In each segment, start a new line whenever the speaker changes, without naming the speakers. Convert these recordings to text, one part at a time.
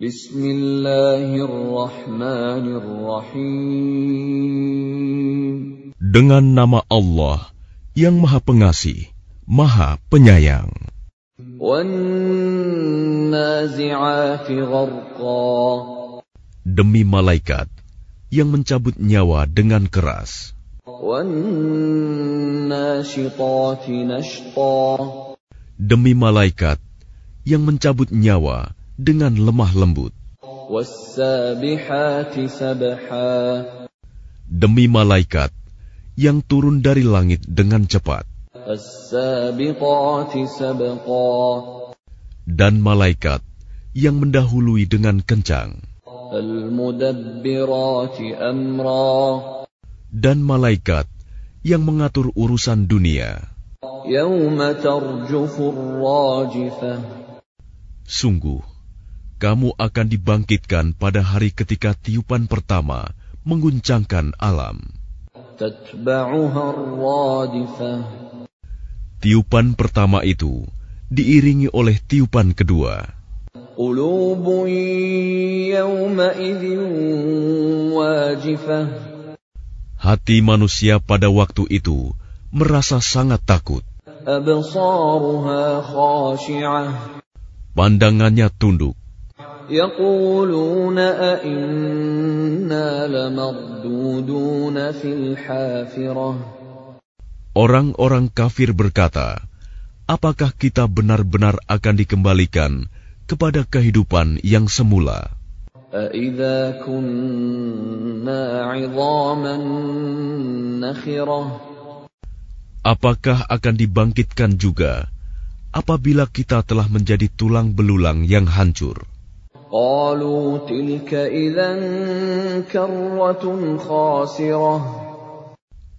Bismillahirrahmanirrahim.
Dengan nama Allah yang Maha Pengasih, Maha Penyayang. Demi malaikat yang mencabut nyawa dengan keras. Demi malaikat yang mencabut nyawa dengan lemah lembut. Demi malaikat yang turun dari langit dengan cepat. Dan malaikat yang mendahului dengan kencang. Dan malaikat yang mengatur urusan dunia. Sungguh, kamu akan dibangkitkan pada hari ketika tiupan pertama mengguncangkan alam. Tiupan pertama itu diiringi oleh tiupan kedua. Hati manusia pada waktu itu merasa sangat takut. Pandangannya tunduk. Orang-orang kafir berkata, apakah kita benar-benar akan dikembalikan kepada kehidupan yang semula? Apakah akan dibangkitkan juga apabila kita telah menjadi tulang belulang yang hancur?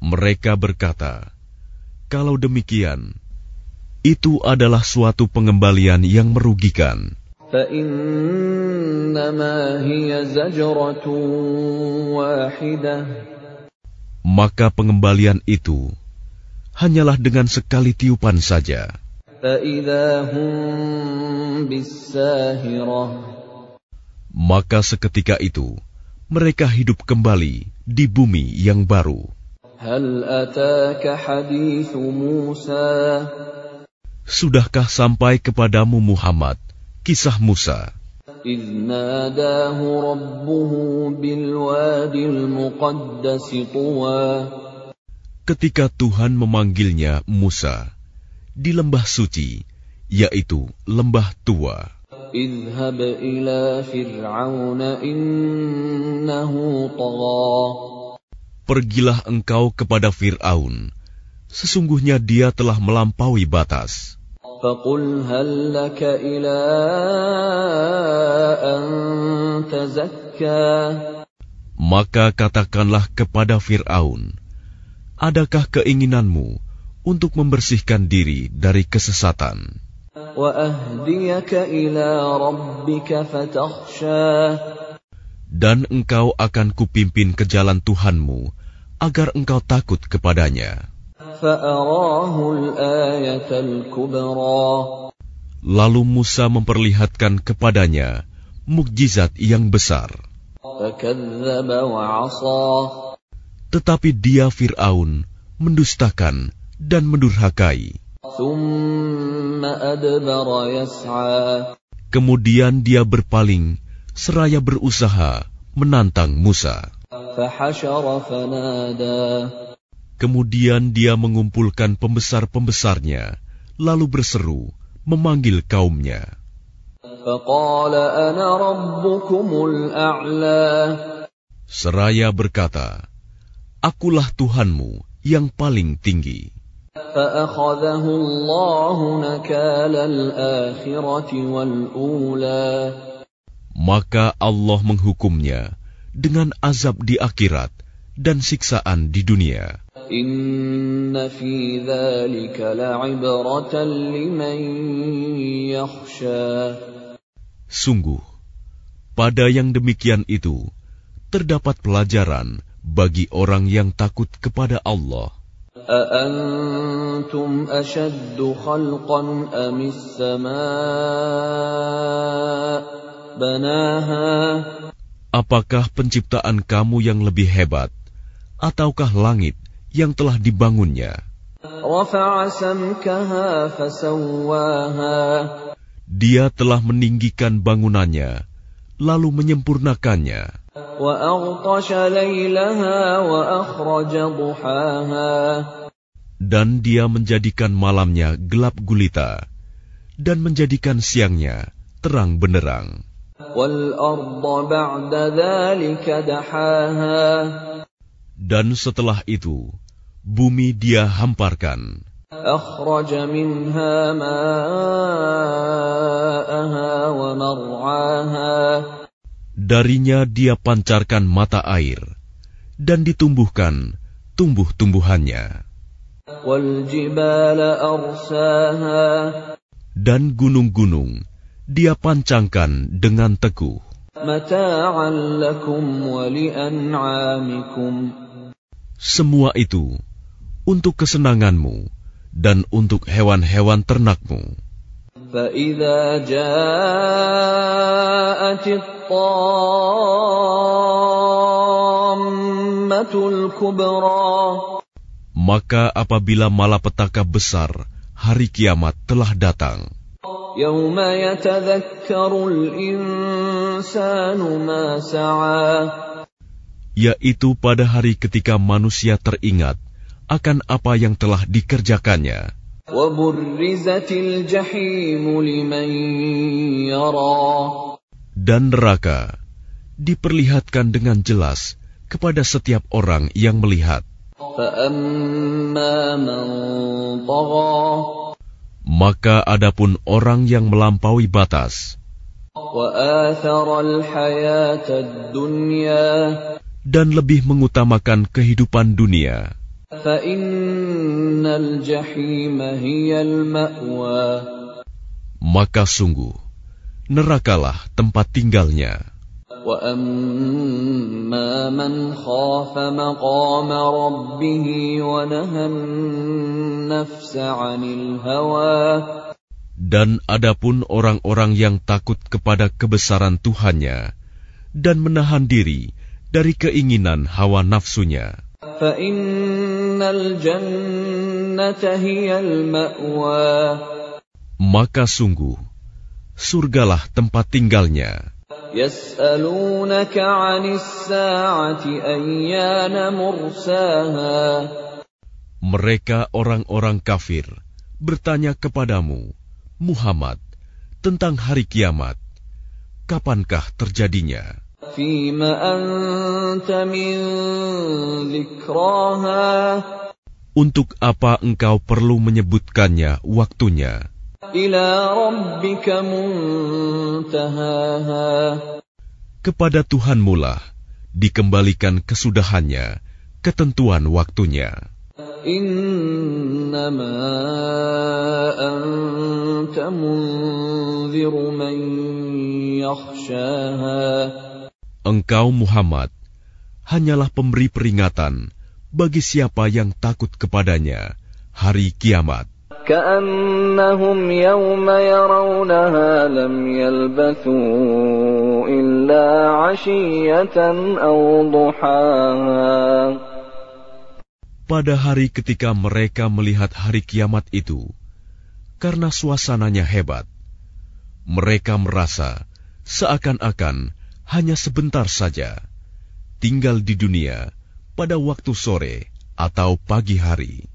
Mereka berkata, "Kalau demikian, itu adalah suatu pengembalian yang merugikan." Maka pengembalian itu hanyalah dengan sekali tiupan saja. Maka seketika itu mereka hidup kembali di bumi yang baru. Sudahkah sampai kepadamu Muhammad kisah Musa? Ketika Tuhan memanggilnya Musa di lembah suci, yaitu lembah tua. Pergilah engkau kepada Fir'aun, sesungguhnya dia telah melampaui batas. Maka katakanlah kepada Fir'aun, Adakah keinginanmu untuk membersihkan diri dari kesesatan? Dan engkau akan kupimpin ke jalan Tuhanmu, agar engkau takut kepadanya. Lalu Musa memperlihatkan kepadanya mukjizat yang besar. Tetapi dia Fir'aun mendustakan dan mendurhakai. Kemudian dia berpaling seraya berusaha menantang Musa. Kemudian dia mengumpulkan pembesar-pembesarnya, lalu berseru, memanggil kaumnya. Seraya berkata, Akulah Tuhanmu yang paling tinggi. Maka Allah menghukumnya dengan azab di akhirat dan siksaan di dunia. Sungguh, pada yang demikian itu terdapat pelajaran bagi orang yang takut kepada Allah.
أأنتم أشد خلقا أم السماء بناها
Apakah penciptaan kamu yang lebih hebat, ataukah langit yang telah dibangunnya?
رفع سمكها فسواها
Dia telah meninggikan bangunannya, lalu menyempurnakannya.
وأغطش ليلها وأخرج ضحاها
Dan dia menjadikan malamnya gelap gulita, dan menjadikan siangnya terang benderang.
والأرض بعد ذلك دحاها
Dan setelah itu, bumi dia hamparkan.
أخرج منها ماءها
Darinya dia pancarkan mata air, dan ditumbuhkan tumbuh-tumbuhannya. Dan gunung-gunung dia pancangkan dengan teguh. Semua itu untuk kesenanganmu dan untuk hewan-hewan ternakmu.
فإذا جاءت الطامة الكبرى
Maka apabila malapetaka besar hari kiamat telah datang,
يوم يتذكر الإنسان ما سعى
yaitu pada hari ketika manusia teringat akan apa yang telah dikerjakannya, Dan neraka diperlihatkan dengan jelas kepada setiap orang yang melihat. Maka adapun orang yang melampaui batas dan lebih mengutamakan kehidupan dunia.
فإن الجحيم هي المأوى
maka sungguh nerakalah tempat tinggalnya.
وأما من خاف مقام ربه ونهى النفس عن الهوى
Dan adapun orang-orang yang takut kepada kebesaran Tuhannya dan menahan diri dari keinginan hawa nafsunya,
فإن الجنة هي المأوى
Maka sungguh, surgalah tempat tinggalnya. Mereka orang-orang kafir bertanya kepadamu, Muhammad, tentang hari kiamat. Kapankah terjadinya?
فيم أنت من ذكراها
Untuk apa engkau perlu menyebutkannya waktunya?
إلى ربك منتهاها
Kepada Tuhanmu lah dikembalikan kesudahannya, ketentuan waktunya.
إنما أنت منذر من يخشاها
Engkau Muhammad hanyalah pemberi peringatan bagi siapa yang takut kepadanya hari kiamat.
كأنهم يوم يرونها لم يلبثوا إلا عشية أو ضحاها
Pada hari ketika mereka melihat hari kiamat itu, karena suasananya hebat, mereka merasa seakan-akan hanya sebentar saja tinggal di dunia pada waktu sore atau pagi hari.